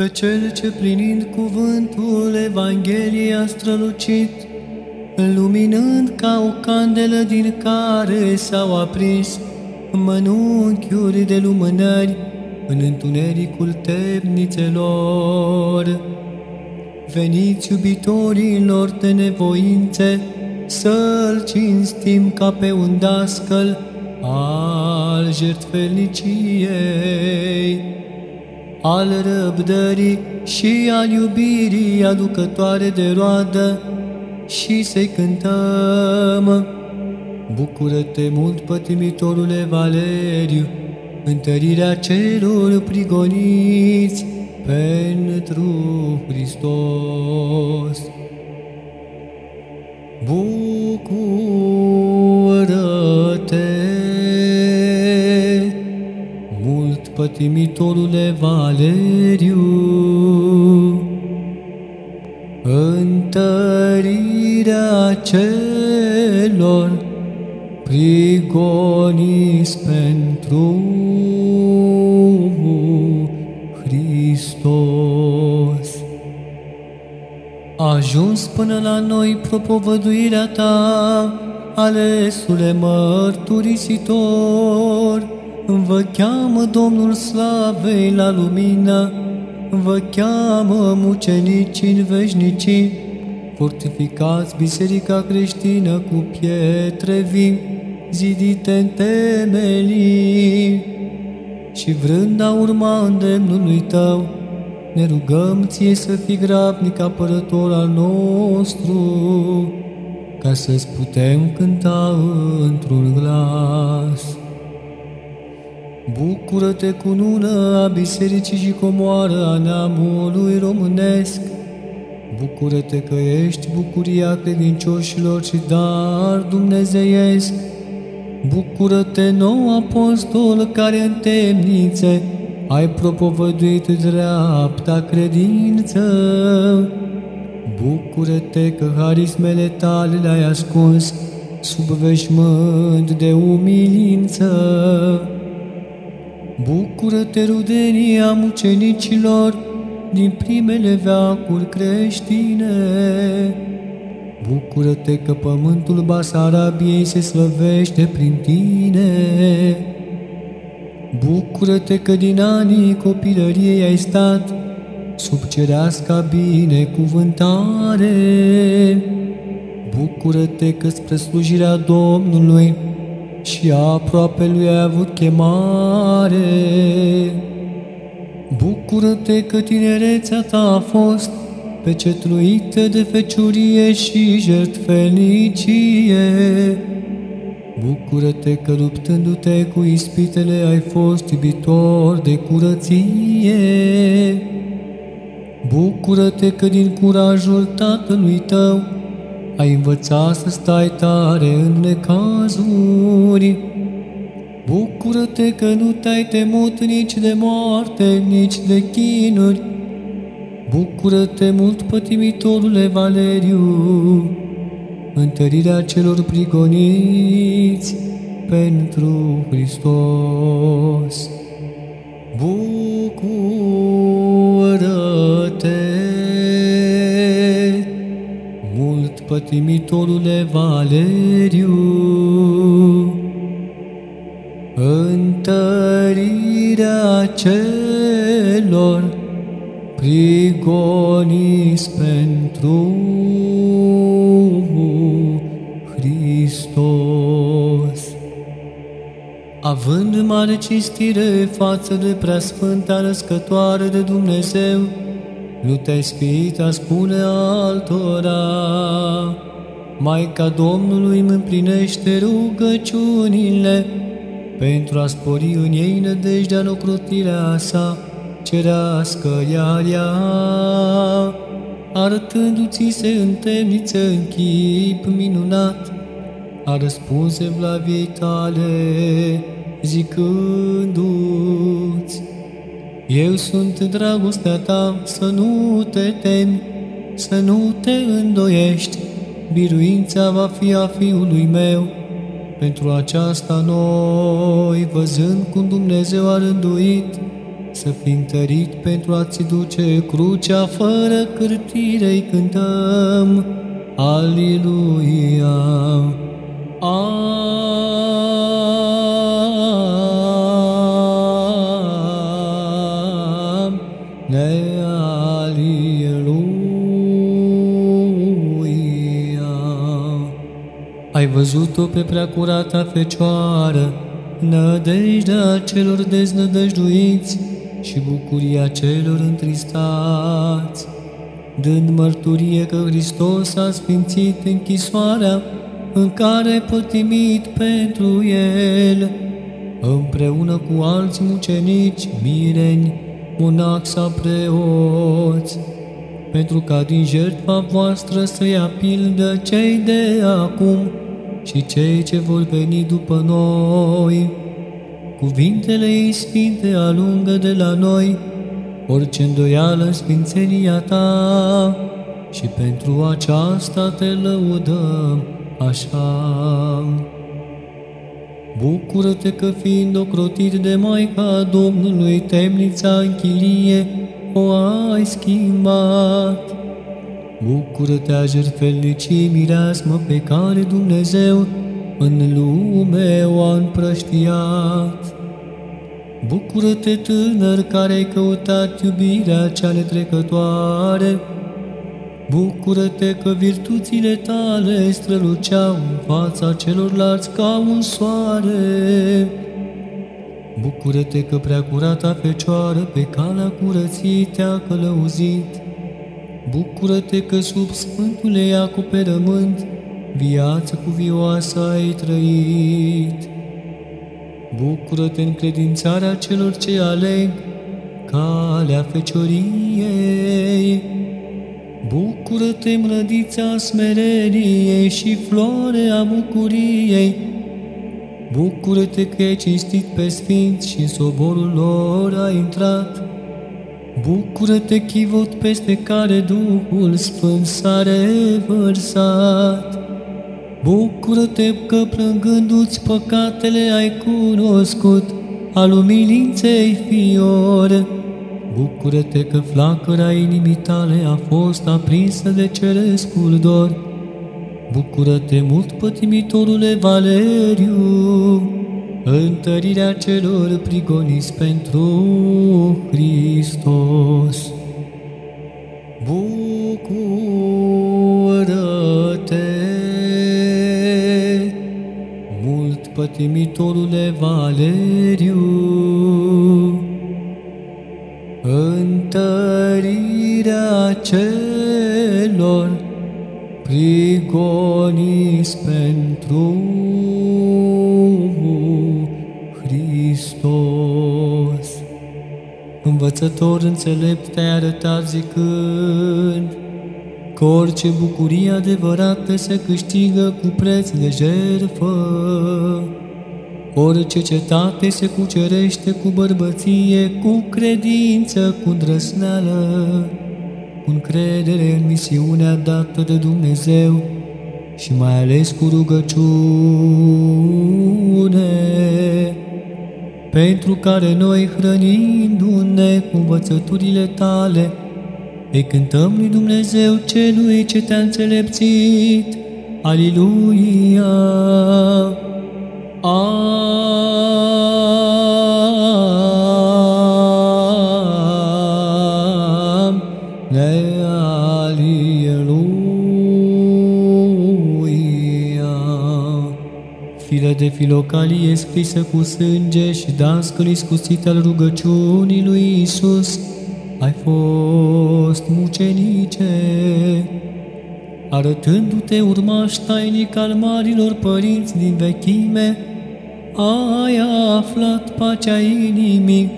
pe cel ce plinind cuvântul Evangheliei a strălucit, luminând ca o candelă din care s-au aprins mănunchiuri de lumânări în întunericul temnițelor. Veniți iubitorilor de nevoințe, să-L cinstim ca pe un dascăl al jertfelniciei al răbdării și al iubirii aducătoare de roadă și să-i cântăm. Bucură-te mult, pătimitorule Valeriu, întărirea celor prigoniți pentru Hristos. Bucură-te! Pătimitorule Valeriu, întărirea celor prigoniți pentru Hristos. Ajuns până la noi propovăduirea ta, alesule mărturisitor, Vă cheamă Domnul Slavei la lumină, vă cheamă mucenici în veșnicii, fortificați biserica creștină cu pietre vii, zidite în temelii. Și vrând a urma îndemnului tău, ne rugăm ție să fii grabnic apărător al nostru, ca să-ți putem cânta într-un glas. Bucură-te cu nună a bisericii și comoară a neamului românesc. Bucură-te că ești bucuria credincioșilor și dar dumnezeiesc. Bucură-te, nou apostol care în temnițe ai propovăduit dreapta credință. Bucură-te că harismele tale le-ai ascuns sub veșmânt de umilință. Bucură-te, rudenia mucenicilor din primele veacuri creștine. Bucură-te că pământul Basarabiei se slăvește prin tine. Bucură-te că din anii copilăriei ai stat sub cereasca binecuvântare. Bucură-te că spre slujirea Domnului și aproape lui ai avut chemare. Bucură-te că tinerețea ta a fost pecetluită de feciurie și jertfenicie. Bucură-te că luptându-te cu ispitele ai fost iubitor de curăție. Bucură-te că din curajul tatălui tău ai învățat să stai tare în necazuri. Bucură-te că nu te-ai temut nici de moarte, nici de chinuri. Bucură-te mult, pătimitorule Valeriu, întărirea celor prigoniți pentru Hristos. Bucură-te! Pătimitorule Valeriu, întărirea celor prigoniți pentru Hristos. Având mare cistire față de preasfânta răscătoare de Dumnezeu, nu te-ai spirit a spune altora. Maica Domnului îmi împlinește rugăciunile pentru a spori în ei nădejdea în ocrotirea sa, cerească iar ea, arătându-ți se în temniță în chip minunat, a răspuns evlaviei tale, zicându-ți, eu sunt dragostea ta, să nu te temi, să nu te îndoiești, biruința va fi a Fiului meu. Pentru aceasta noi, văzând cum Dumnezeu a rânduit să fii întărit pentru a-ți duce crucea fără cârtire cântăm. Aliluia! Ai văzut-o pe preacurata Fecioară, nădejdea celor deznădăjduiți și bucuria celor întristați, dând mărturie că Hristos a sfințit închisoarea în care pătimit pentru El, împreună cu alți mucenici, mireni, monaci sau preoți, pentru ca din jertfa voastră să ia pildă cei de acum și cei ce vor veni după noi. Cuvintele ei sfinte alungă de la noi orice îndoială sfințenia ta și pentru aceasta te lăudăm așa. Bucură-te că fiind ocrotit de Maica Domnului, temnița închilie o ai schimbat. Bucură-te a jertfelnicii mireasmă pe care Dumnezeu în lume o a împrăștiat. Bucură-te tânăr care ai căutat iubirea cea netrecătoare, Bucură-te că virtuțile tale străluceau în fața celorlalți ca un soare. Bucură-te că preacurata Fecioară pe calea curăției te-a călăuzit. Bucură-te că sub Sfântul ei acoperământ viață cuvioasă ai trăit. Bucură-te în credințarea celor ce aleg calea Fecioriei. Bucură-te, mlădița smereniei și florea bucuriei. Bucură-te că ai cinstit pe sfinți și în soborul lor ai intrat. Bucură-te, chivot peste care Duhul Sfânt s-a revărsat. Bucură-te că plângându-ți păcatele ai cunoscut al umilinței fiore. Bucură-te că flacăra inimii tale a fost aprinsă de cerescul dor. Bucură-te mult, pătimitorule Valeriu, întărirea celor prigoniți pentru Hristos. Bucură-te, mult pătimitorule Valeriu, întărirea celor prigoniți pentru Hristos. Învățător înțelept te-ai arătat zicând că orice bucurie adevărată se câștigă cu preț de jertfă. Orice cetate se cucerește cu bărbăție, cu credință, cu drăsneală, cu încredere în misiunea dată de Dumnezeu și mai ales cu rugăciune, pentru care noi, hrănindu-ne cu învățăturile tale, îi cântăm lui Dumnezeu celui ce te-a înțelepțit. Aliluia! Am File de filocalie scrisă cu sânge și dascăl iscusit al rugăciunii lui Isus, ai fost mucenice, arătându-te urmaș tainic al marilor părinți din vechime, ai aflat pacea inimii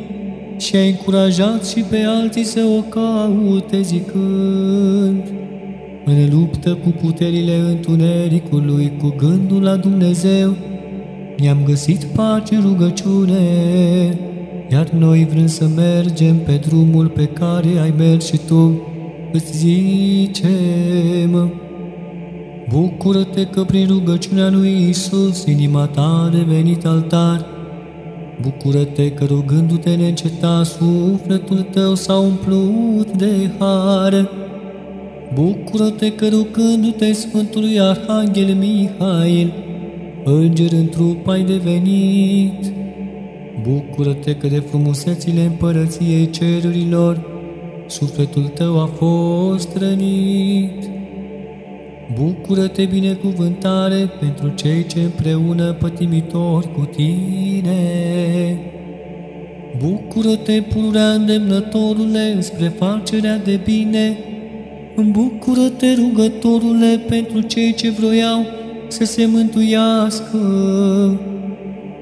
și ai încurajat și pe alții să o caute zicând, în luptă cu puterile întunericului, cu gândul la Dumnezeu, ne-am găsit pace rugăciune, iar noi vrem să mergem pe drumul pe care ai mers și tu, îți zicem, Bucură-te că prin rugăciunea lui Isus inima ta a devenit altar, Bucură-te că rugându-te neînceta sufletul tău s-a umplut de har. Bucură-te că rugându-te Sfântului Arhanghel Mihail, înger în trup ai devenit. Bucură-te că de frumusețile împărăției cerurilor, sufletul tău a fost rănit. Bucură-te, binecuvântare, pentru cei ce împreună pătimitori cu tine. Bucură-te, pururea îndemnătorule, spre facerea de bine. Bucură-te, rugătorule, pentru cei ce vroiau să se mântuiască.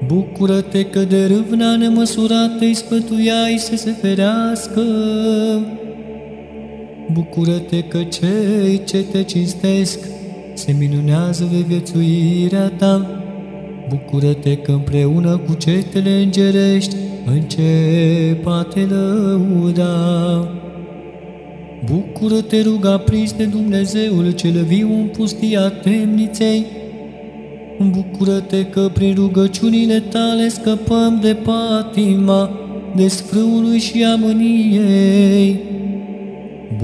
Bucură-te că de râvna nemăsurată îi spătuiai să se ferească. Bucură-te că cei ce te cinstesc se minunează de viețuirea ta. Bucură-te că împreună cu cetele îngerești încep a te lăuda. Bucură-te, ruga prins de Dumnezeul cel viu în pustia temniței. Bucură-te că prin rugăciunile tale scăpăm de patima, de sfrâului și amâniei.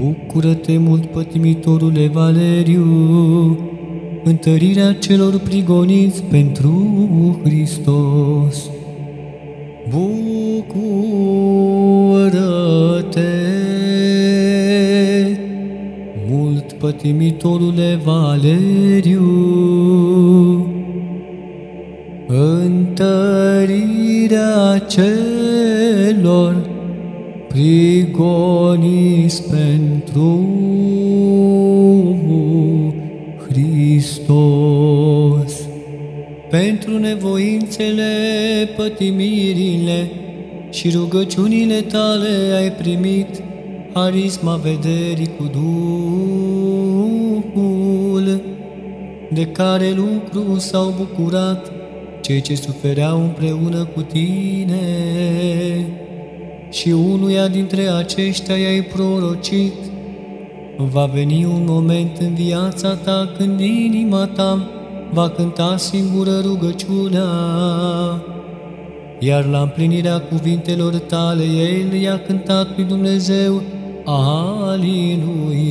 Bucură-te mult, pătimitorule Valeriu, întărirea celor prigoniți pentru Hristos. Bucură-te pătimitorule Valeriu, întărirea celor prigoniți pentru Hristos. Pentru nevoințele, pătimirile și rugăciunile tale ai primit harisma vederii cu Duhul, de care lucru s-au bucurat cei ce sufereau împreună cu tine. Și unuia dintre aceștia i-ai prorocit, va veni un moment în viața ta când inima ta va cânta singură rugăciunea, iar la împlinirea cuvintelor tale el i-a cântat lui Dumnezeu, Aliluia.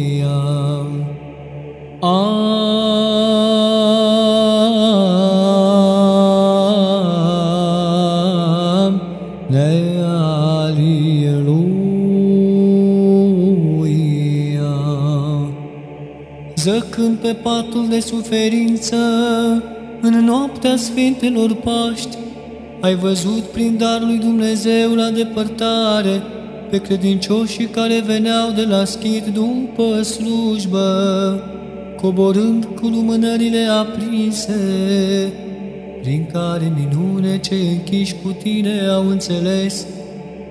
zăcând pe patul de suferință, în noaptea Sfintelor Paști, ai văzut prin darul lui Dumnezeu la depărtare pe credincioșii care veneau de la schid după slujbă, coborând cu lumânările aprinse, prin care minune ce închiși cu tine au înțeles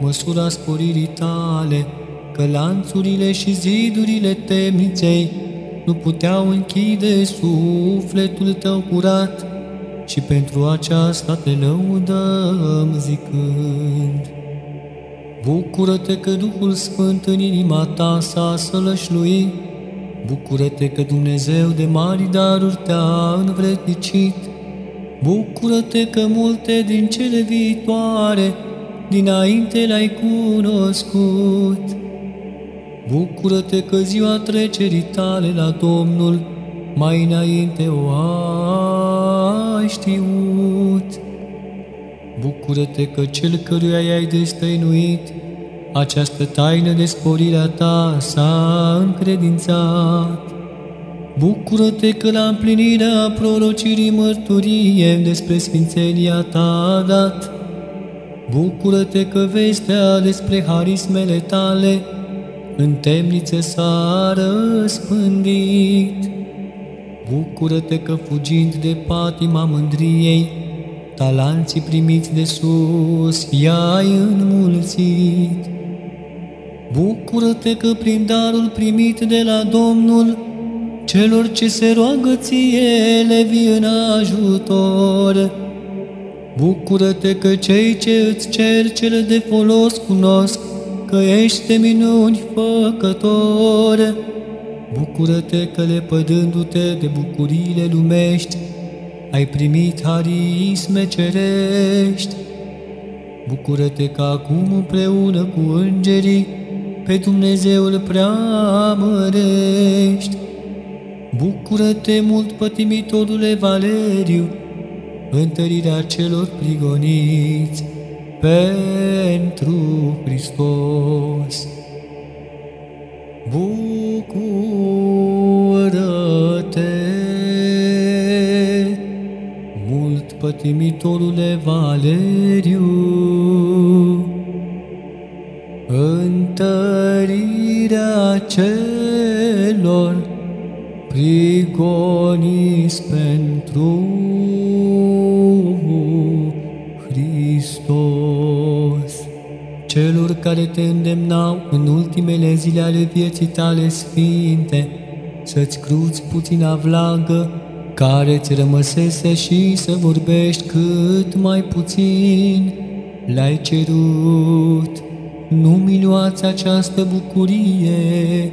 măsura sporirii tale, că lanțurile și zidurile temniței nu puteau închide sufletul tău curat și pentru aceasta te lăudăm zicând. Bucură-te că Duhul Sfânt în inima ta s-a sălășluit, Bucură-te că Dumnezeu de mari daruri te-a învrednicit, Bucură-te că multe din cele viitoare dinainte le-ai cunoscut. Bucură-te că ziua trecerii tale la Domnul mai înainte o ai știut. Bucură-te că cel căruia i-ai destăinuit, această taină de sporirea ta s-a încredințat. Bucură-te că la împlinirea prorocirii mărturie despre sfințenia ta a dat. Bucură-te că vestea despre harismele tale în temnițe s-a răspândit. Bucură-te că fugind de patima mândriei, talanții primiți de sus i-ai înmulțit. Bucură-te că prin darul primit de la Domnul, celor ce se roagă ție le vii în ajutor. Bucură-te că cei ce îți cer cele de folos cunosc că ești de minuni făcător. Bucură-te că lepădându-te de bucuriile lumești, ai primit harisme cerești. Bucură-te că acum împreună cu îngerii pe Dumnezeul prea mărești. Bucură-te mult, pătimitorule Valeriu, întărirea celor prigoniți pentru Hristos. Bucură-te pătimitorule Valeriu, întărirea celor prigoniți pentru Hristos. Celor care te îndemnau în ultimele zile ale vieții tale sfinte, să-ți cruți puțina vlagă care ți rămăsese și să vorbești cât mai puțin, l-ai cerut. Nu miluați această bucurie,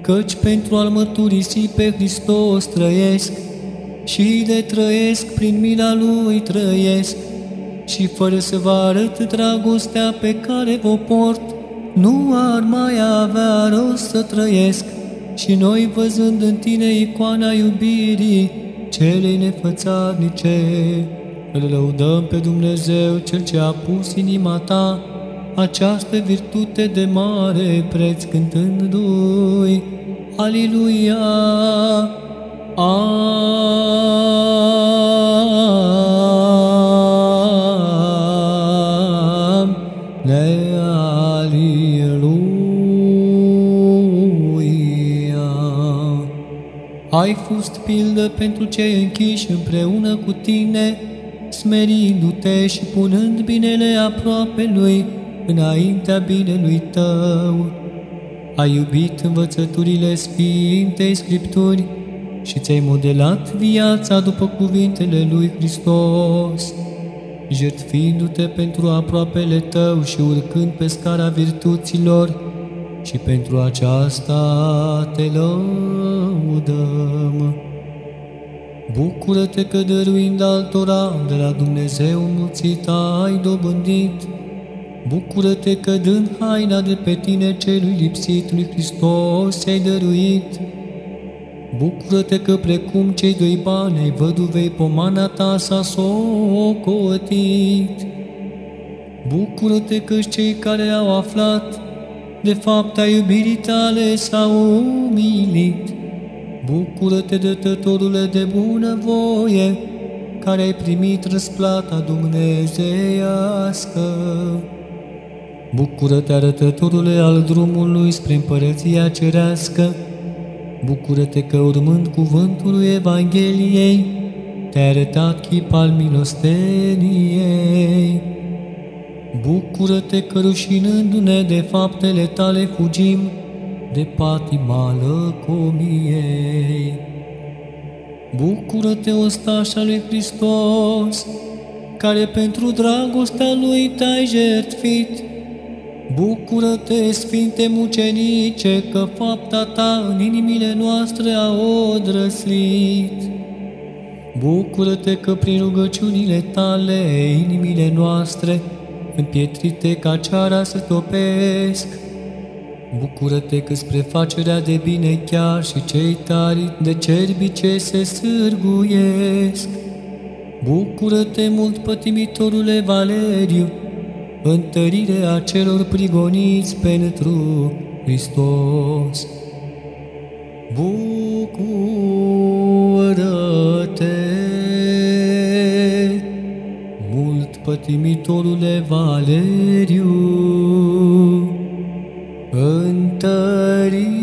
căci pentru a-L mărturisi pe Hristos trăiesc și de trăiesc prin mila Lui trăiesc și fără să vă arăt dragostea pe care vă port, nu ar mai avea rost să trăiesc și noi văzând în tine icoana iubirii celei nefățarnice, îl lăudăm pe Dumnezeu Cel ce a pus inima ta această virtute de mare preț cântându-i. Aliluia! Am Ai fost pildă pentru cei închiși împreună cu tine, smerindu-te și punând binele aproape lui, înaintea binelui tău. Ai iubit învățăturile Sfintei Scripturi și ți-ai modelat viața după cuvintele lui Hristos, jertfindu-te pentru aproapele tău și urcând pe scara virtuților, și pentru aceasta te lăudăm. Bucură-te că dăruind altora de la Dumnezeu mulțit ai dobândit, Bucură-te că dând haina de pe tine celui lipsit lui Hristos ai dăruit. Bucură-te că precum cei doi bani ai văduvei pomana ta s-a socotit. Bucură-te că cei care au aflat de fapt a iubirii tale s-au umilit. Bucură-te, dătătorule de bună voie, care ai primit răsplata dumnezeiască. Bucură-te, arătătorule al drumului spre împărăția cerească, Bucură-te că urmând cuvântul Evangheliei, te-ai arătat chip al milosteniei. Bucură-te că rușinându-ne de faptele tale fugim de patima lăcomiei. Bucură-te, ostașa lui Hristos, care pentru dragostea lui te-ai jertfit, Bucură-te, Sfinte Mucenice, că fapta ta în inimile noastre a odrăslit. Bucură-te că prin rugăciunile tale inimile noastre, împietrite ca ceara să topesc. Bucură-te că spre facerea de bine chiar și cei tari de cerbi ce se sârguiesc. Bucură-te mult, pătimitorule Valeriu, întărirea celor prigoniți pentru Hristos. Bucură-te, mult pătimitorule Valeriu, întărirea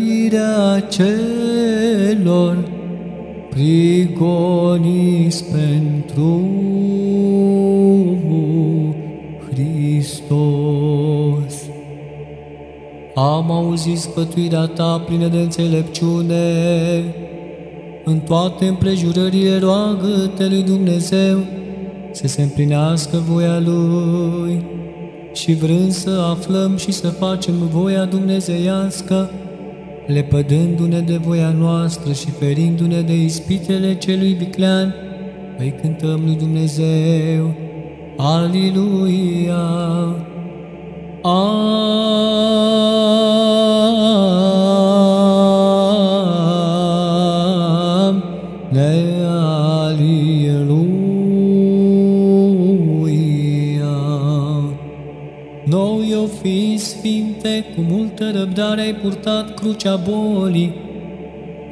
celor prigoniți pentru Hristos. Am auzit sfătuirea ta plină de înțelepciune, în toate împrejurările roagă-te lui Dumnezeu să se împlinească voia Lui. Și vrând să aflăm și să facem voia dumnezeiască, lepădându-ne de voia noastră și ferindu-ne de ispitele celui viclean, îi cântăm lui Dumnezeu. Aliluia! Am sfinte, cu multă răbdare ai purtat crucea bolii,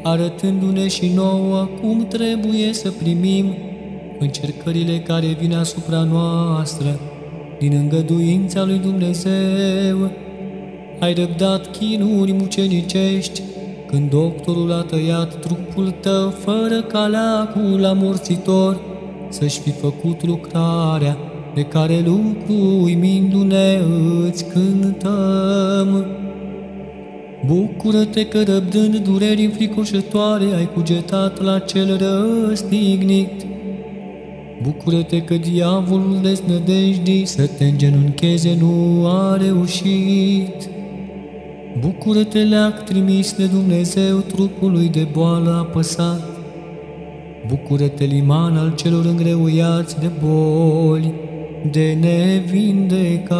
arătându-ne și nouă cum trebuie să primim încercările care vin asupra noastră din îngăduința lui Dumnezeu. Ai răbdat chinuri mucenicești când doctorul a tăiat trupul tău fără ca lacul amorțitor să-și fi făcut lucrarea de care lucru uimindu-ne îți cântăm. Bucură-te că răbdând dureri înfricoșătoare ai cugetat la cel răstignit. Bucură-te că diavolul desnădejdii să te îngenuncheze nu a reușit. Bucură-te, leac trimis de Dumnezeu trupului de boală apăsat. Bucură-te, liman al celor îngreuiați de boli, de nevindecat.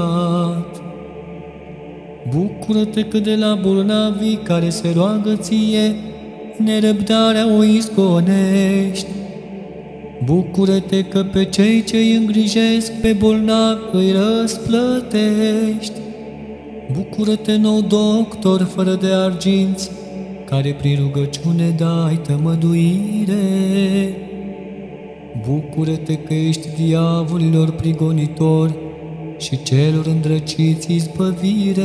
Bucură-te că de la bolnavii care se roagă ție, nerăbdarea o izgonești. Bucură-te că pe cei ce îi îngrijesc pe bolnavi îi răsplătești. Bucură-te, nou doctor fără de arginți, care prin rugăciune dai tămăduire. Bucură-te că ești diavolilor prigonitori și celor îndrăciți izbăvire.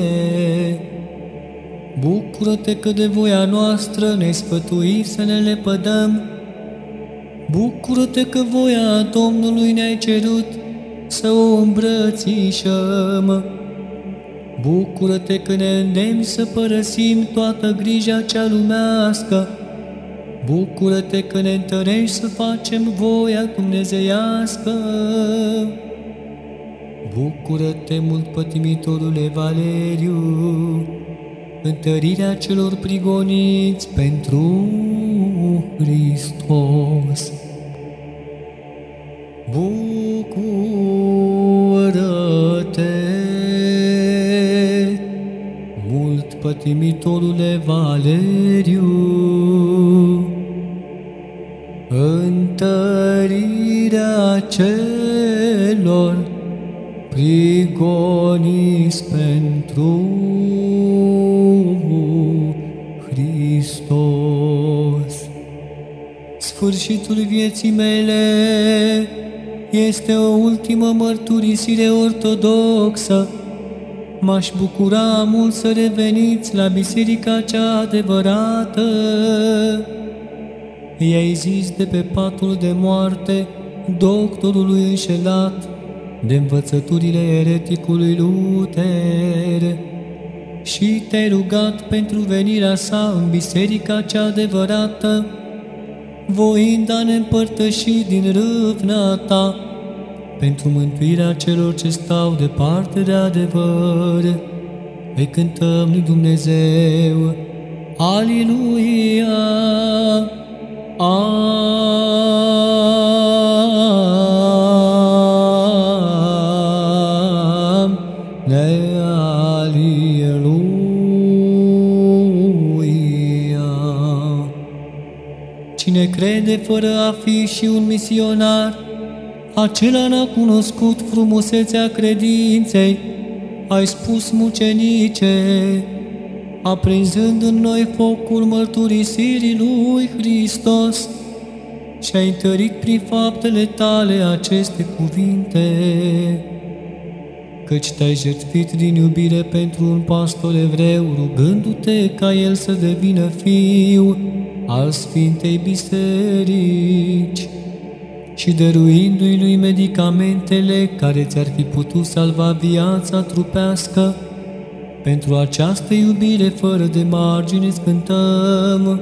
Bucură-te că de voia noastră ne sfătui să ne lepădăm. Bucură-te că voia Domnului ne-ai cerut să o îmbrățișăm. Bucură-te că ne îndemni să părăsim toată grija cea lumească. Bucură-te că ne întărești să facem voia dumnezeiască. Bucură-te mult, pătimitorule Valeriu, întărirea celor prigoniți pentru Hristos. Bucură-te mult, pătimitorule Valeriu, întărirea celor prigoniți pentru Hristos. Sfârșitul vieții mele este o ultimă mărturisire ortodoxă. M-aș bucura mult să reveniți la biserica cea adevărată. I-ai zis de pe patul de moarte doctorului înșelat de învățăturile ereticului Luther și te-ai rugat pentru venirea sa în biserica cea adevărată, voind a ne împărtăși din râvna ta pentru mântuirea celor ce stau departe de adevăr. Îi cântăm lui Dumnezeu, Aliluia! Am ne Aliluia. Cine crede fără a fi și un misionar, acela n-a cunoscut frumusețea credinței, ai spus mucenice, aprinzând în noi focul mărturisirii lui Hristos și ai întărit prin faptele tale aceste cuvinte, căci te-ai jertfit din iubire pentru un pastor evreu, rugându-te ca el să devină fiu al Sfintei Biserici și dăruindu-i lui medicamentele care ți-ar fi putut salva viața trupească, pentru această iubire fără de margine îți cântăm.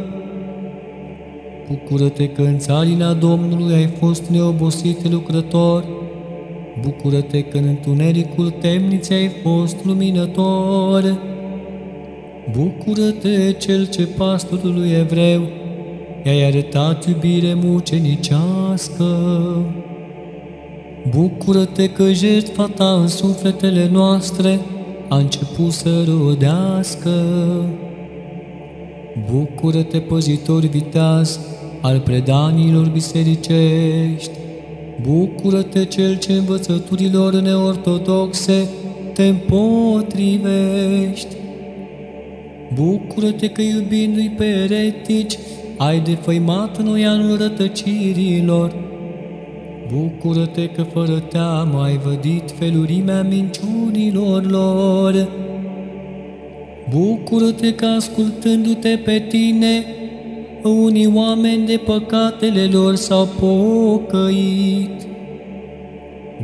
Bucură-te că în țarina Domnului ai fost neobosit lucrător. Bucură-te că în întunericul temniței ai fost luminător. Bucură-te, cel ce pastorului evreu i-ai arătat iubire mucenicească. Bucură-te că jertfa ta în sufletele noastre a început să rodească. Bucură-te, păzitor viteaz al predanilor bisericești. Bucură-te, cel ce învățăturilor neortodoxe te împotrivești. Bucură-te că iubindu-i pe eretici, ai defăimat noi anul rătăcirilor. Bucură-te că fără teamă ai vădit felurimea minciunilor lor. Bucură-te că ascultându-te pe tine, unii oameni de păcatele lor s-au pocăit.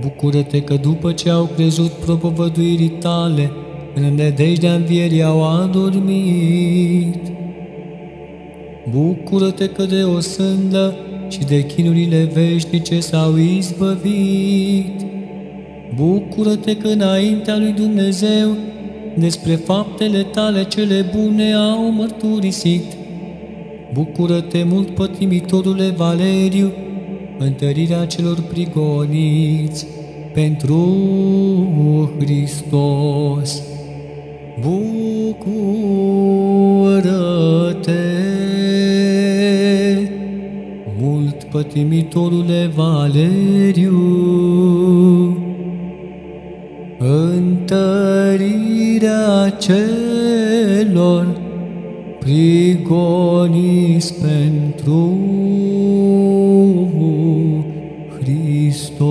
Bucură-te că după ce au crezut propovăduirii tale, în nădejdea învierii au adormit. Bucură-te că de o sândă și de chinurile veșnice s-au izbăvit. Bucură-te că înaintea lui Dumnezeu despre faptele tale cele bune au mărturisit. Bucură-te mult, pătimitorule Valeriu, întărirea celor prigoniți pentru Hristos. Bucură-te, pătimitorule Valeriu, întărirea celor prigoniți pentru Hristos.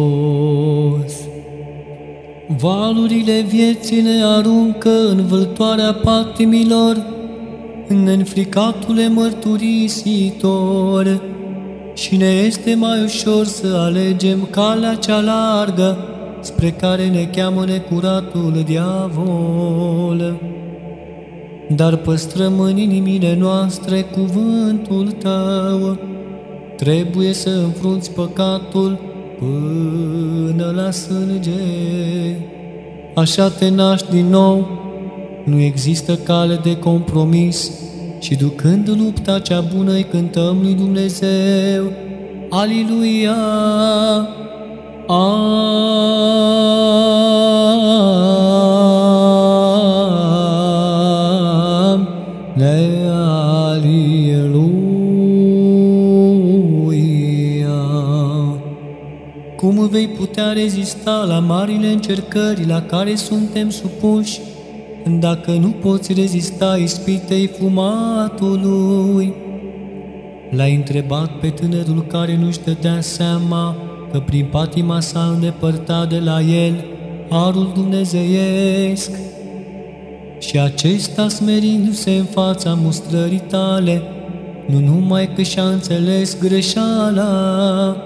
Valurile vieții ne aruncă în vâltoarea patimilor, în înfricatule mărturisitor, și ne este mai ușor să alegem calea cea largă spre care ne cheamă necuratul diavol. Dar păstrăm în inimile noastre cuvântul Tău, trebuie să înfrunți păcatul până la sânge. Așa te naști din nou, nu există cale de compromis și ducând lupta cea bună îi cântăm lui Dumnezeu. Aliluia! Am, Cum vei putea rezista la marile încercări la care suntem supuși, dacă nu poți rezista ispitei fumatului? L-ai întrebat pe tânărul care nu-și dădea seama că prin patima s-a îndepărtat de la el harul dumnezeiesc și acesta smerindu-se în fața mustrării tale, nu numai că și-a înțeles greșeala,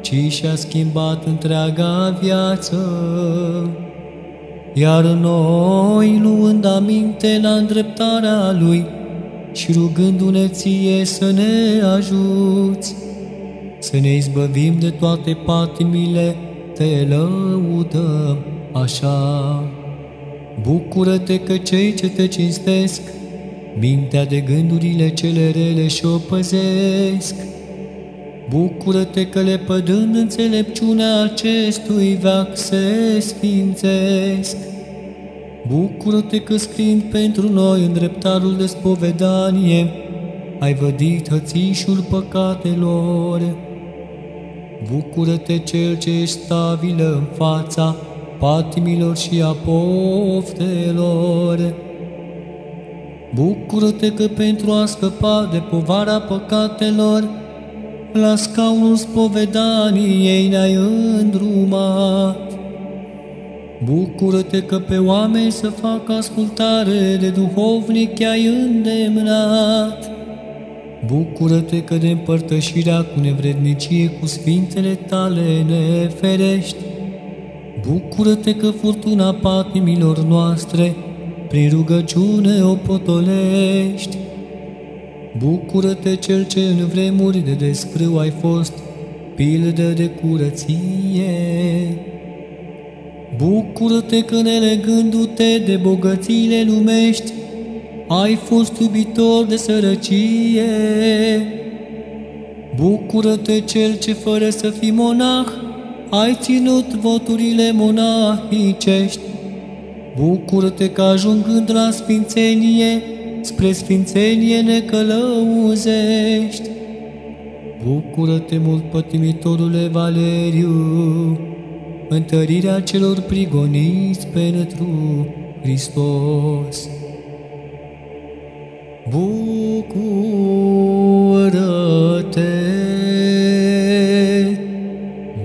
ci și-a schimbat întreaga viață. Iar noi, luând aminte la îndreptarea Lui și rugându-ne ție să ne ajuți, să ne izbăvim de toate patimile, te lăudăm așa. Bucură-te că cei ce te cinstesc, mintea de gândurile cele rele și-o păzesc, Bucură-te că le pădând înțelepciunea acestui veac se sfințesc. Bucură-te că scriind pentru noi în dreptarul de spovedanie, ai vădit hățișul păcatelor. Bucură-te cel ce ești stabilă în fața patimilor și a poftelor. Bucură-te că pentru a scăpa de povara păcatelor, la scaunul spovedaniei ne-ai îndrumat. Bucură-te că pe oameni să facă ascultare de duhovnic ai îndemnat. Bucură-te că de împărtășirea cu nevrednicie cu sfintele tale ne ferești. Bucură-te că furtuna patimilor noastre prin rugăciune o potolești. Bucură-te cel ce în vremuri de desfrâu ai fost pildă de curăție. Bucură-te că nelegându-te de bogățiile lumești, ai fost iubitor de sărăcie. Bucură-te cel ce fără să fii monah, ai ținut voturile monahicești. Bucură-te că ajungând la sfințenie, spre sfințenie ne călăuzești. Bucură-te mult, pătimitorule Valeriu, întărirea celor prigoniți pentru Hristos. Bucură-te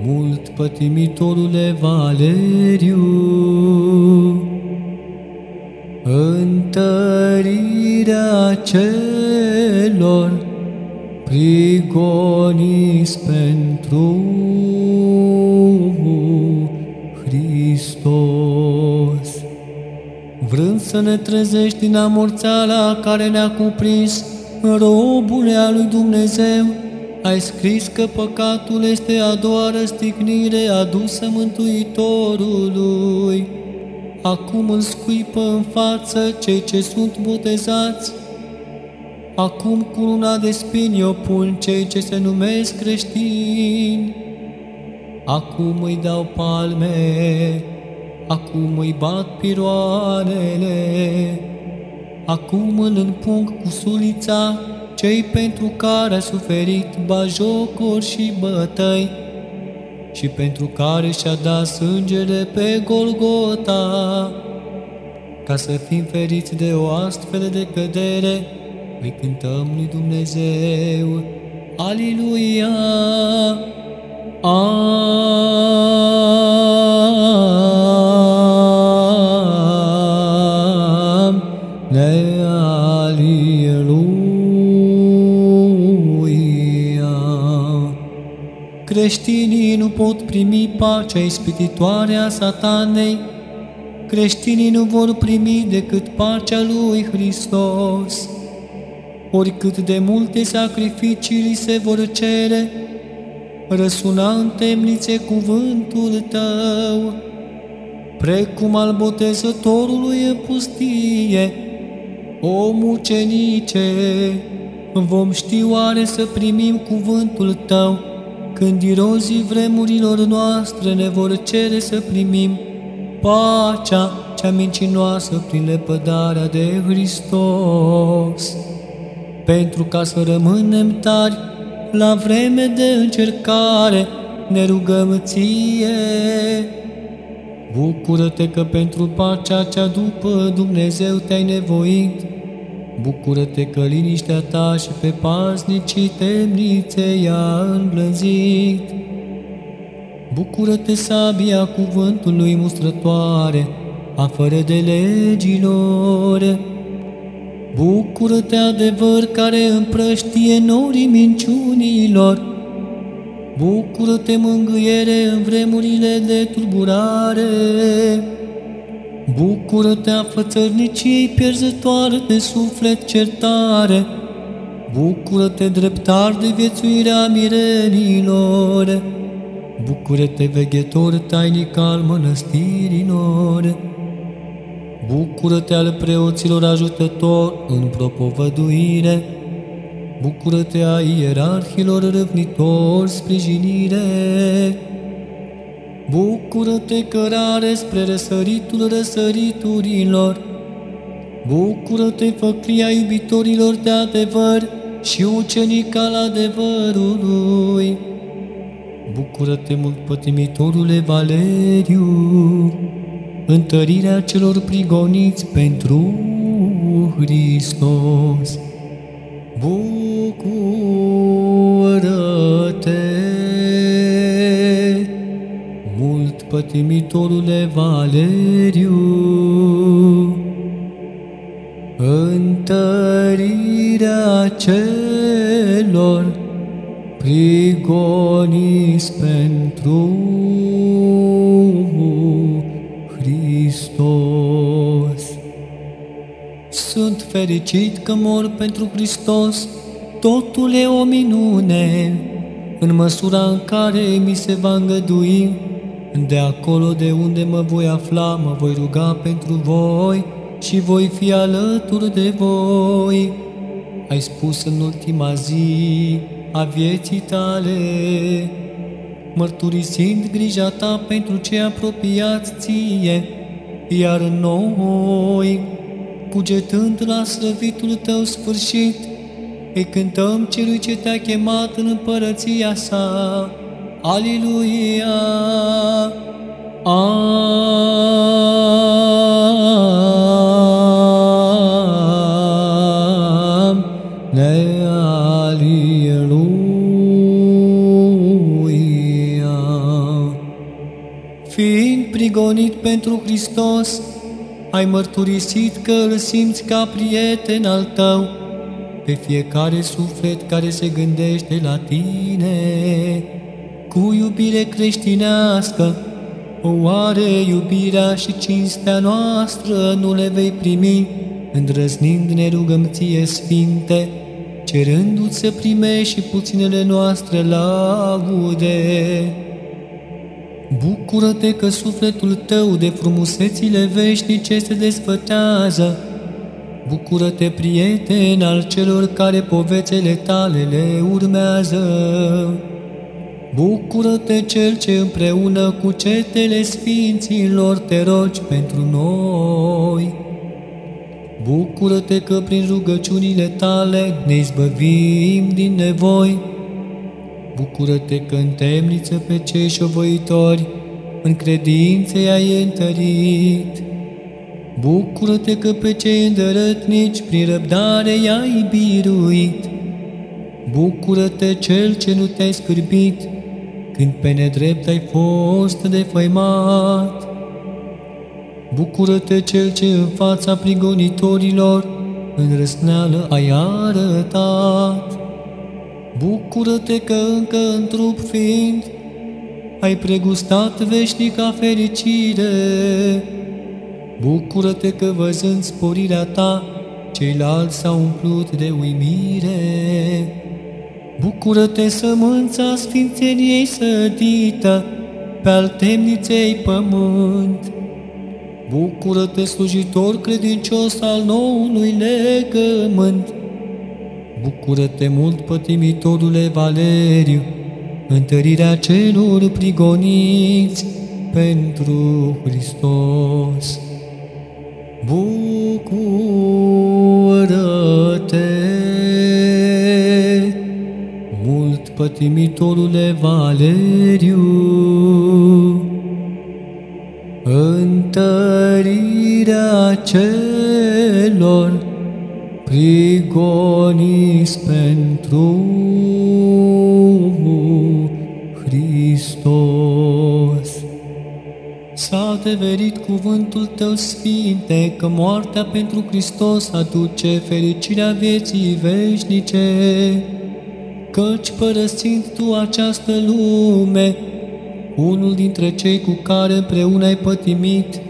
mult, pătimitorule Valeriu, întărirea celor prigoniți pentru Hristos. Vrând să ne trezești din amorțeala care ne-a cuprins, robule al lui Dumnezeu, ai scris că păcatul este a doua răstignire adusă Mântuitorului. Acum îl scuipă în față cei ce sunt botezați. Acum cu luna de spini o pun cei ce se numesc creștini. Acum îi dau palme, acum îi bat piroanele, acum îl împung cu sulița, cei pentru care a suferit bajocuri și bătăi și pentru care și-a dat sângele pe Golgota, ca să fim feriți de o astfel de cădere, îi cântăm lui Dumnezeu. Aliluia! Am Creștinii nu pot primi pacea ispititoare a satanei, creștinii nu vor primi decât pacea lui Hristos. Oricât de multe sacrificii li se vor cere, răsuna în temnițe cuvântul tău, precum al botezătorului în pustie, o mucenice, vom ști oare să primim cuvântul tău, când irozii vremurilor noastre ne vor cere să primim pacea cea mincinoasă prin lepădarea de Hristos, pentru ca să rămânem tari la vreme de încercare, ne rugăm ție. Bucură-te că pentru pacea cea după Dumnezeu te-ai nevoit, Bucură-te că liniștea ta și pe pasnicii temnițe i-a îmblânzit. Bucură-te sabia cuvântului mustrătoare, a fără de legilor. Bucură-te adevăr care împrăștie norii minciunilor. Bucură-te mângâiere în vremurile de tulburare. Bucură-te a fățărniciei pierzătoare de suflet certare, Bucură-te dreptar de viețuirea mirenilor, Bucură-te veghetor tainic al mănăstirilor, Bucură-te al preoților ajutător în propovăduire, Bucură-te a ierarhilor răvnitor sprijinire, Bucură-te cărare spre răsăritul răsăriturilor, Bucură-te făclia iubitorilor de adevăr și ucenic al adevărului. Bucură-te mult pătimitorule Valeriu, întărirea celor prigoniți pentru Hristos. Bucură-te! Pătimitorule Valeriu, întărirea celor prigoniți pentru Hristos. Sunt fericit că mor pentru Hristos, totul e o minune, în măsura în care mi se va îngădui de acolo de unde mă voi afla, mă voi ruga pentru voi și voi fi alături de voi. Ai spus în ultima zi a vieții tale, mărturisind grija ta pentru cei apropiați ție, iar noi, cugetând la slăvitul tău sfârșit, îi cântăm celui ce te-a chemat în împărăția sa. Aliluia! Am ne Aliluia! Fiind prigonit pentru Hristos, ai mărturisit că îl simți ca prieten al tău, pe fiecare suflet care se gândește la tine, cu iubire creștinească, oare iubirea și cinstea noastră nu le vei primi, îndrăznind ne rugăm ție, Sfinte, cerându-ți să primești și puținele noastre laude. Bucură-te că sufletul tău de frumusețile veșnice se desfătează. Bucură-te, prieten al celor care povețele tale le urmează. Bucură-te, cel ce împreună cu cetele sfinților te rogi pentru noi. Bucură-te că prin rugăciunile tale ne izbăvim din nevoi. Bucură-te că în temniță pe cei șovăitori, în credințe ai întărit. Bucură-te că pe cei îndărătnici prin răbdare i-ai biruit. Bucură-te cel ce nu te-ai scârbit, când pe nedrept ai fost defăimat. Bucură-te cel ce în fața prigonitorilor în răsneală ai arătat. Bucură-te că încă în trup fiind ai pregustat veșnica fericire. Bucură-te că văzând sporirea ta, ceilalți s-au umplut de uimire. Bucură-te sămânța sfințeniei sădită pe al temniței pământ. Bucură-te slujitor credincios al noului legământ. Bucură-te mult pătimitorule Valeriu, întărirea celor prigoniți pentru Hristos. Bucură-te, pătimitorule Valeriu, întărirea celor prigoniți pentru Hristos. S-a adeverit cuvântul Tău, Sfinte, că moartea pentru Hristos aduce fericirea vieții veșnice, căci părăsind Tu această lume, unul dintre cei cu care împreună ai pătimit,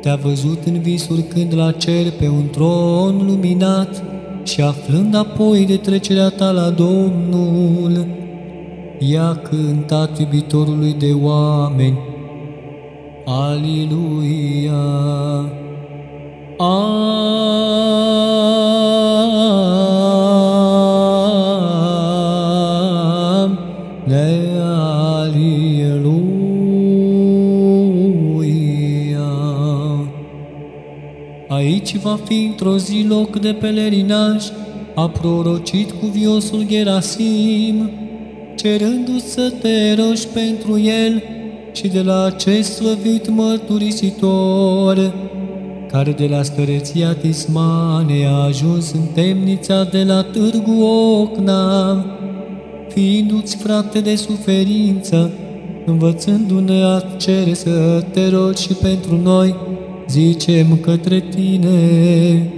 te-a văzut în visuri când la cer pe un tron luminat și aflând apoi de trecerea ta la Domnul, i-a cântat iubitorului de oameni. Aliluia! Am ne Aliluia! Aici va fi într-o zi loc de pelerinaj, a prorocit cu viosul Gerasim, cerându-ți să te rogi pentru el și de la acest slăvit mărturisitor, care de la stăreția Tismane a ajuns în temnița de la Târgu Ocna, fiindu-ți frate de suferință, învățându-ne a cere să te rogi și pentru noi, zicem către tine,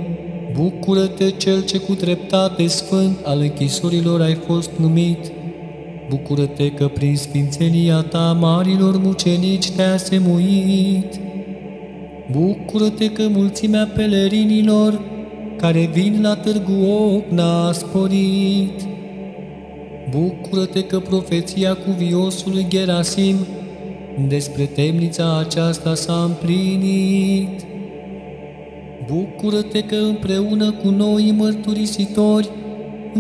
Bucură-te cel ce cu dreptate sfânt al închisurilor ai fost numit, Bucură-te că prin sfințenia ta marilor mucenici te-a semuit. Bucură-te că mulțimea pelerinilor care vin la Târgu Ocna a sporit. Bucură-te că profeția cuviosului Gerasim despre temnița aceasta s-a împlinit. Bucură-te că împreună cu noi mărturisitori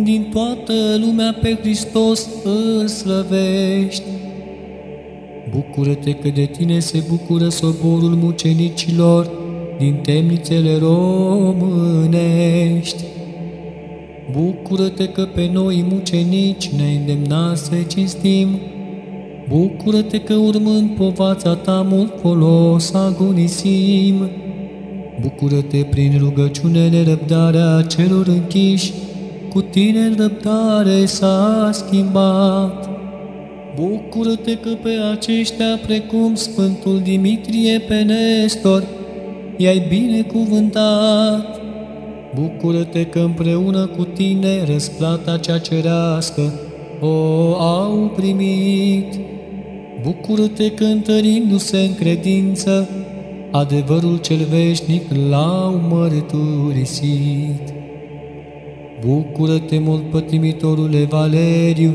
din toată lumea pe Hristos îl slăvești. Bucură-te că de tine se bucură soborul mucenicilor din temnițele românești. Bucură-te că pe noi mucenici ne îndemna să cinstim. Bucură-te că urmând povața ta mult folos agonisim. Bucură-te prin rugăciunele răbdarea celor închiși, cu tine răbdare s-a schimbat. Bucură-te că pe aceștia, precum Sfântul Dimitrie pe Nestor, i-ai binecuvântat. Bucură-te că împreună cu tine răsplata cea cerească o au primit. Bucură-te că întărindu-se în credință, adevărul cel veșnic l-au mărturisit. Bucură-te mult, pătimitorule Valeriu,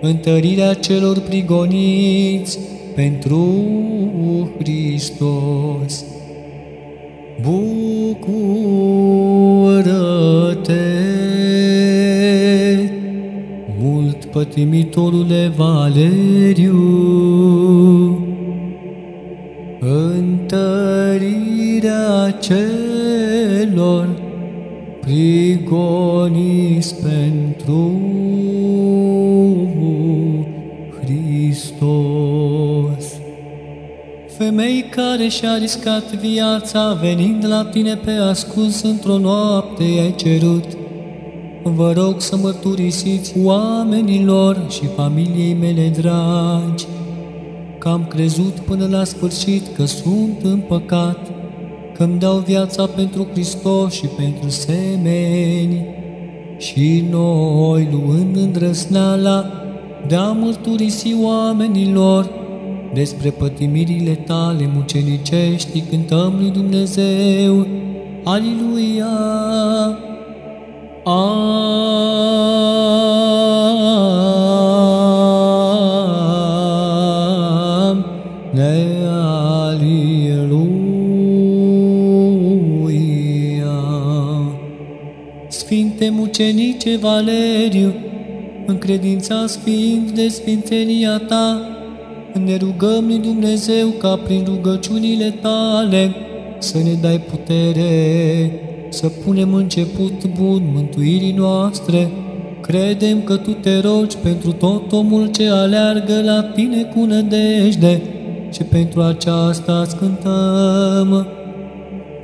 întărirea celor prigoniți pentru Hristos. Bucură-te, mult pătimitorule Valeriu, întărirea celor prigoniți pentru Femei care și-a riscat viața venind la tine pe ascuns într-o noapte ai cerut, Vă rog să mărturisiți oamenilor și familiei mele dragi, că am crezut până la sfârșit că sunt în păcat, că îmi dau viața pentru Hristos și pentru semeni. Și noi, luând îndrăsneala de a mărturisi oamenilor despre pătimirile tale mucenicești, cântăm lui Dumnezeu, Aliluia! Sfinte mucenice Valeriu, încredințați fiind de sfințenia ta, ne rugăm lui Dumnezeu ca prin rugăciunile tale să ne dai putere, să punem început bun mântuirii noastre. Credem că Tu te rogi pentru tot omul ce aleargă la Tine cu nădejde și pentru aceasta îți cântăm.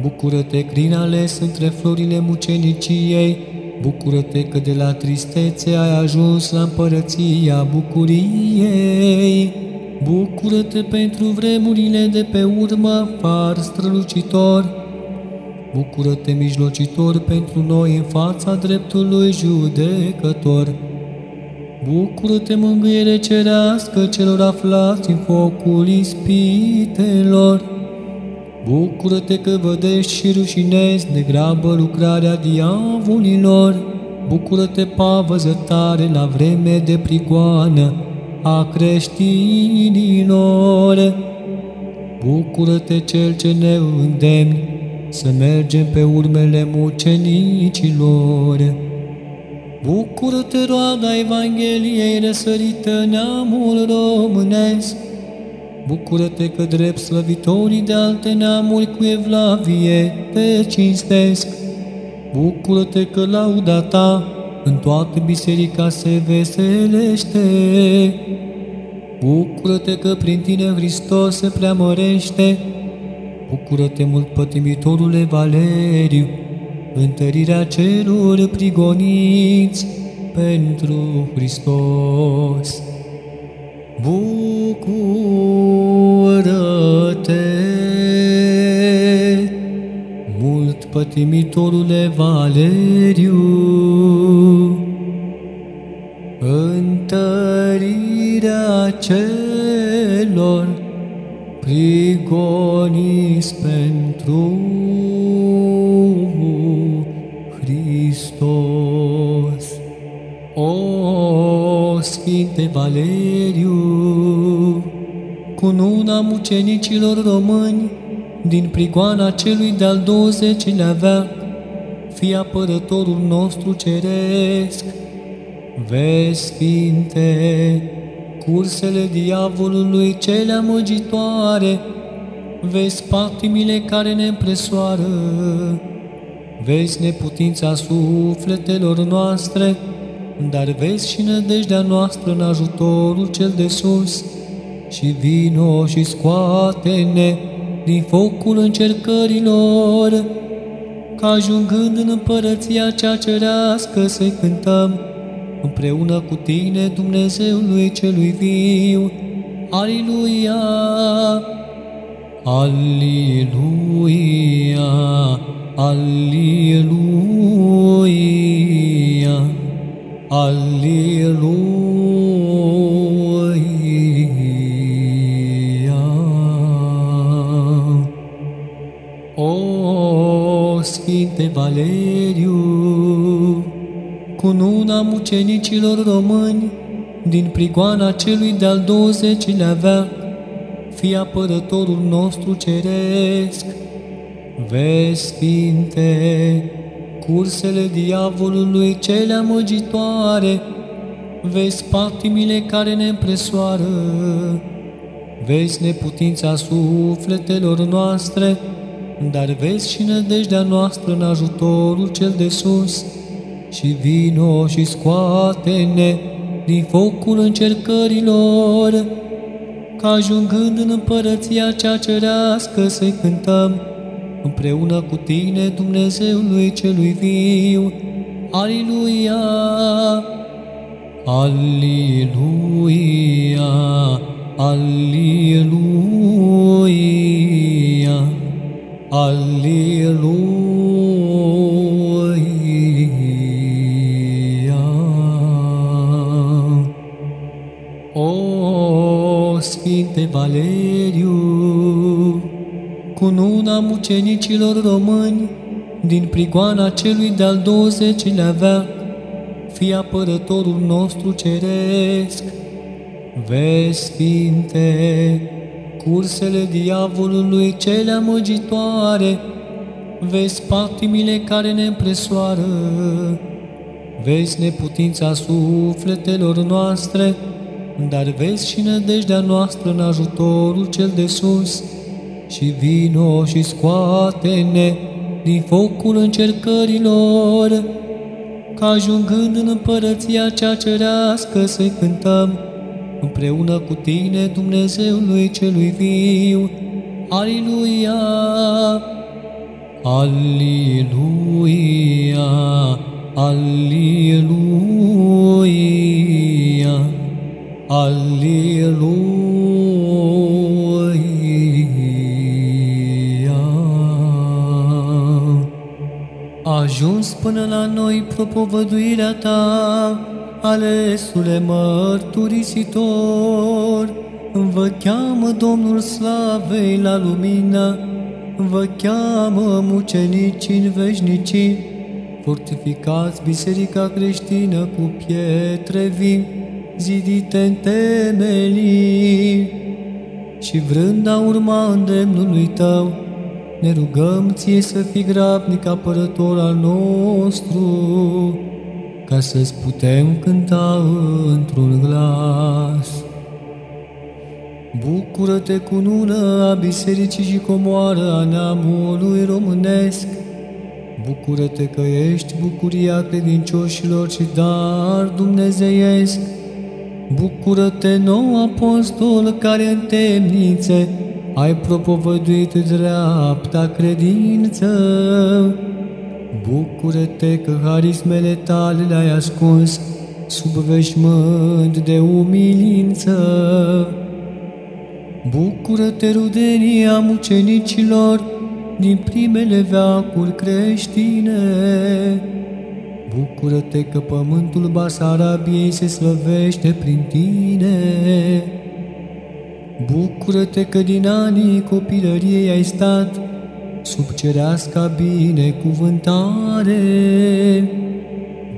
Bucură-te, crin ales între florile muceniciei, Bucură-te că de la tristețe ai ajuns la împărăția bucuriei. Bucură-te pentru vremurile de pe urmă, far strălucitor. Bucură-te, mijlocitor, pentru noi în fața dreptului judecător. Bucură-te, mângâiere cerească celor aflați în focul ispitelor. Bucură-te că vădești și rușinezi de grabă lucrarea diavolilor. Bucură-te, pavăzătare, la vreme de prigoană a creștinilor. Bucură-te, cel ce ne îndemni să mergem pe urmele mucenicilor. Bucură-te, roada Evangheliei răsărită neamul românesc. Bucură-te că drept slăvitorii de alte neamuri cu evlavie te cinstesc. Bucură-te că lauda ta în toată biserica se veselește. Bucură-te că prin tine Hristos se preamărește. Bucură-te mult, pătimitorule Valeriu, întărirea celor prigoniți pentru Hristos. Bucură-te, mult pătimitorule Valeriu, întărirea celor prigoniți pentru Hristos. O Sfinte Valeriu, cu nuna mucenicilor români, din prigoana celui de-al 20-lea veac, fi apărătorul nostru ceresc. Vezi, Sfinte, cursele diavolului cele amăgitoare, vezi patimile care ne împresoară, vezi neputința sufletelor noastre, dar vezi și nădejdea noastră în ajutorul cel de sus și vino și scoate-ne din focul încercărilor, ca ajungând în împărăția cea cerească să-i cântăm împreună cu tine, Dumnezeului celui viu. Aliluia! Aliluia! Aliluia! Aliluia! Valeriu, cununa mucenicilor români din prigoana celui de-al 20-lea veac, fi apărătorul nostru ceresc. Vezi, Sfinte, cursele diavolului cele amăgitoare, vezi patimile care ne împresoară, vezi neputința sufletelor noastre, dar vezi și nădejdea noastră în ajutorul cel de sus și vino și scoate-ne din focul încercărilor, ca ajungând în împărăția cea cerească să-i cântăm împreună cu tine, Dumnezeului celui viu. Aliluia! Aliluia! Aliluia! Aliluia! O Sfinte Valeriu, cununa mucenicilor români din prigoana celui de-al 20-lea veac, fi apărătorul nostru ceresc. Vezi, Sfinte, cursele diavolului cele amăgitoare, vezi patimile care ne împresoară, vezi neputința sufletelor noastre, dar vezi și nădejdea noastră în ajutorul cel de sus. Și vino și scoate-ne din focul încercărilor, ca ajungând în împărăția cea cerească să-i cântăm împreună cu tine, Dumnezeului celui viu. Aliluia! Aliluia! Aliluia! Aliluia! A ajuns până la noi propovăduirea ta, alesule mărturisitor, vă cheamă Domnul Slavei la lumină, vă cheamă mucenicii în veșnicii, fortificați biserica creștină cu pietre vii, zidite în temelii, și vrând a urma îndemnului tău, ne rugăm ție să fii grabnic apărător al nostru, ca să-ți putem cânta într-un glas. Bucură-te cu nună a bisericii și comoară a neamului românesc. Bucură-te că ești bucuria credincioșilor și dar dumnezeiesc. Bucură-te, nou apostol care în temnițe ai propovăduit dreapta credință. Bucură-te că harismele tale le-ai ascuns sub veșmânt de umilință. Bucură-te, rudenia mucenicilor din primele veacuri creștine. Bucură-te că pământul Basarabiei se slăvește prin tine. Bucură-te că din anii copilăriei ai stat sub cereasca binecuvântare.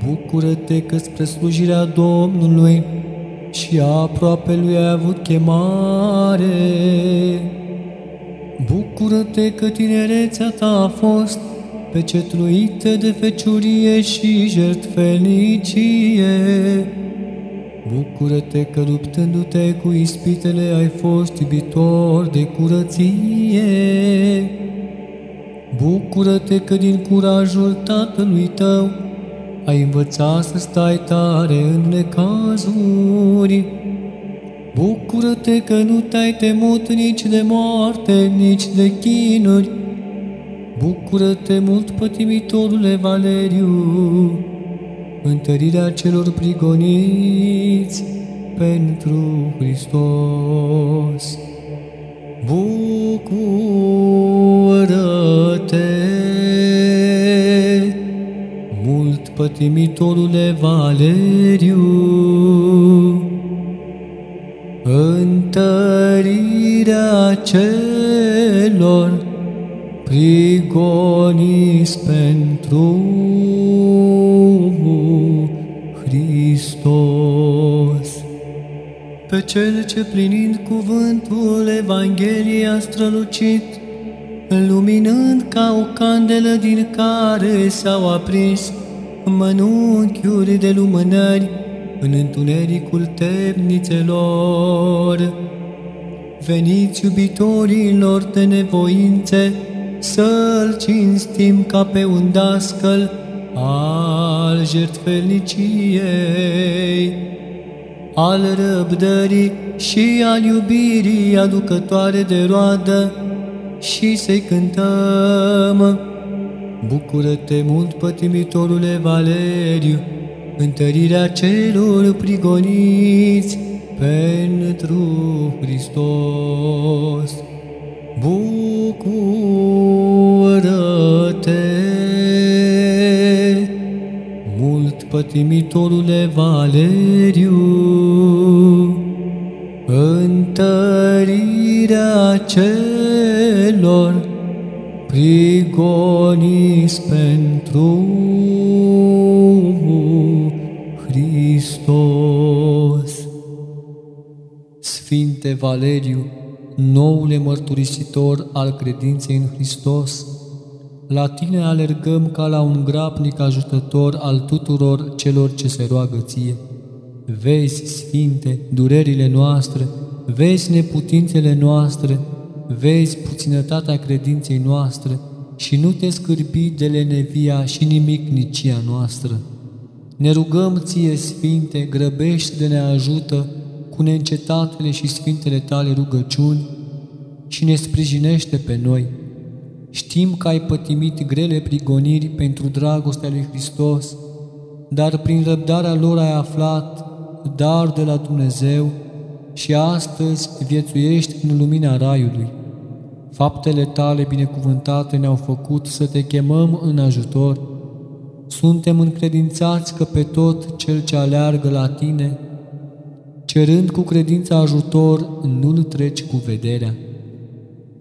Bucură-te că spre slujirea Domnului și aproape lui ai avut chemare. Bucură-te că tinerețea ta a fost pecetluită de feciurie și jertfenicie. Bucură-te că luptându-te cu ispitele ai fost iubitor de curăție. Bucură-te că din curajul tatălui tău ai învățat să stai tare în necazuri. Bucură-te că nu te-ai temut nici de moarte, nici de chinuri. Bucură-te mult, pătimitorule Valeriu, întărirea celor prigoniți pentru Hristos. Bucură-te, mult pătimitorule Valeriu, întărirea celor prigoniți pentru Pe cel ce plinind cuvântul Evangheliei a strălucit, luminând ca o candelă din care s-au aprins mănunchiuri de lumânări în întunericul temnițelor. Veniți iubitorilor de nevoințe, să-L cinstim ca pe un dascăl al jertfelniciei, al răbdării și al iubirii aducătoare de roadă și să-i cântăm. Bucură-te mult, pătimitorule Valeriu, întărirea celor prigoniți pentru Hristos. Bucură-te, mult pătimitorule Valeriu, întărirea celor prigoniți pentru Hristos. Sfinte Valeriu, noule mărturisitor al credinței în Hristos, la tine alergăm ca la un grapnic ajutător al tuturor celor ce se roagă ție. Vezi, Sfinte, durerile noastre, vezi neputințele noastre, vezi puținătatea credinței noastre și nu te scârbi de lenevia și nimicnicia noastră. Ne rugăm ție, Sfinte, grăbește de ne ajută cu neîncetatele și sfintele tale rugăciuni și ne sprijinește pe noi. Știm că ai pătimit grele prigoniri pentru dragostea lui Hristos, dar prin răbdarea lor ai aflat dar de la Dumnezeu și astăzi viețuiești în lumina Raiului. Faptele tale binecuvântate ne-au făcut să te chemăm în ajutor. Suntem încredințați că pe tot cel ce aleargă la tine, cerând cu credință ajutor, nu-l treci cu vederea.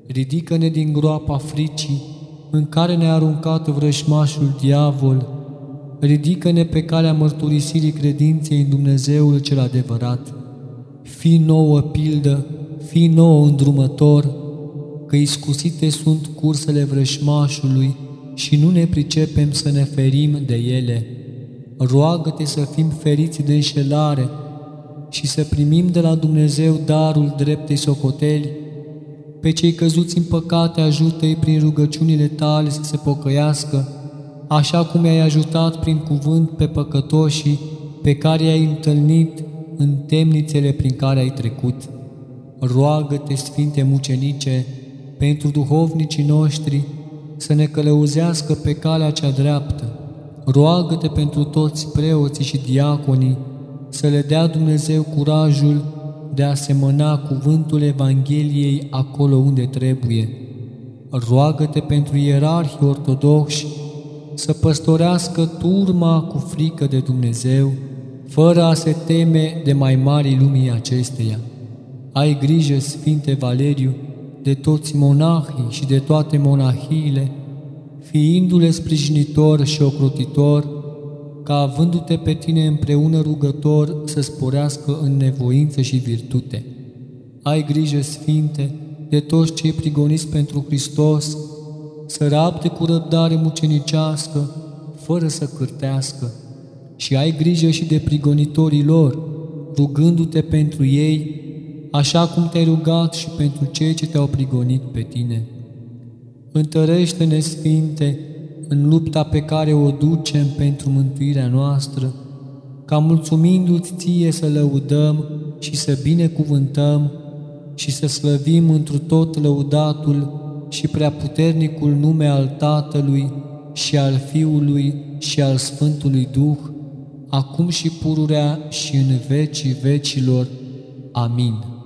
Ridică-ne din groapa fricii în care ne-a aruncat vrășmașul diavol, ridică-ne pe calea mărturisirii credinței în Dumnezeul cel adevărat. Fii nouă pildă, fii nouă îndrumător, că iscusite sunt cursele vrășmașului și nu ne pricepem să ne ferim de ele. Roagă-te să fim feriți de înșelare și să primim de la Dumnezeu darul dreptei socoteli. Pe cei căzuți în păcate ajută-i prin rugăciunile tale să se pocăiască, așa cum i-ai ajutat prin cuvânt pe păcătoșii pe care i-ai întâlnit în temnițele prin care ai trecut. Roagă-te, Sfinte Mucenice, pentru duhovnicii noștri să ne călăuzească pe calea cea dreaptă. Roagă-te pentru toți preoții și diaconii să le dea Dumnezeu curajul de a semăna cuvântul Evangheliei acolo unde trebuie. Roagă-te pentru ierarhii ortodoxi să păstorească turma cu frică de Dumnezeu, fără a se teme de mai mari lumii acesteia. Ai grijă, Sfinte Valeriu, de toți monahii și de toate monahiile, fiindu-le sprijinitor și ocrotitor, ca avându-te pe tine împreună rugător să sporească în nevoință și virtute. Ai grijă, Sfinte, de toți cei prigoniți pentru Hristos, să rabde cu răbdare mucenicească, fără să cârtească, și ai grijă și de prigonitorii lor, rugându-te pentru ei, așa cum te-ai rugat și pentru cei ce te-au prigonit pe tine. Întărește-ne, Sfinte, în lupta pe care o ducem pentru mântuirea noastră, ca mulțumindu-ți ție să lăudăm și să binecuvântăm și să slăvim întru tot lăudatul și preaputernicul nume al Tatălui și al Fiului și al Sfântului Duh, acum și pururea și în vecii vecilor. Amin.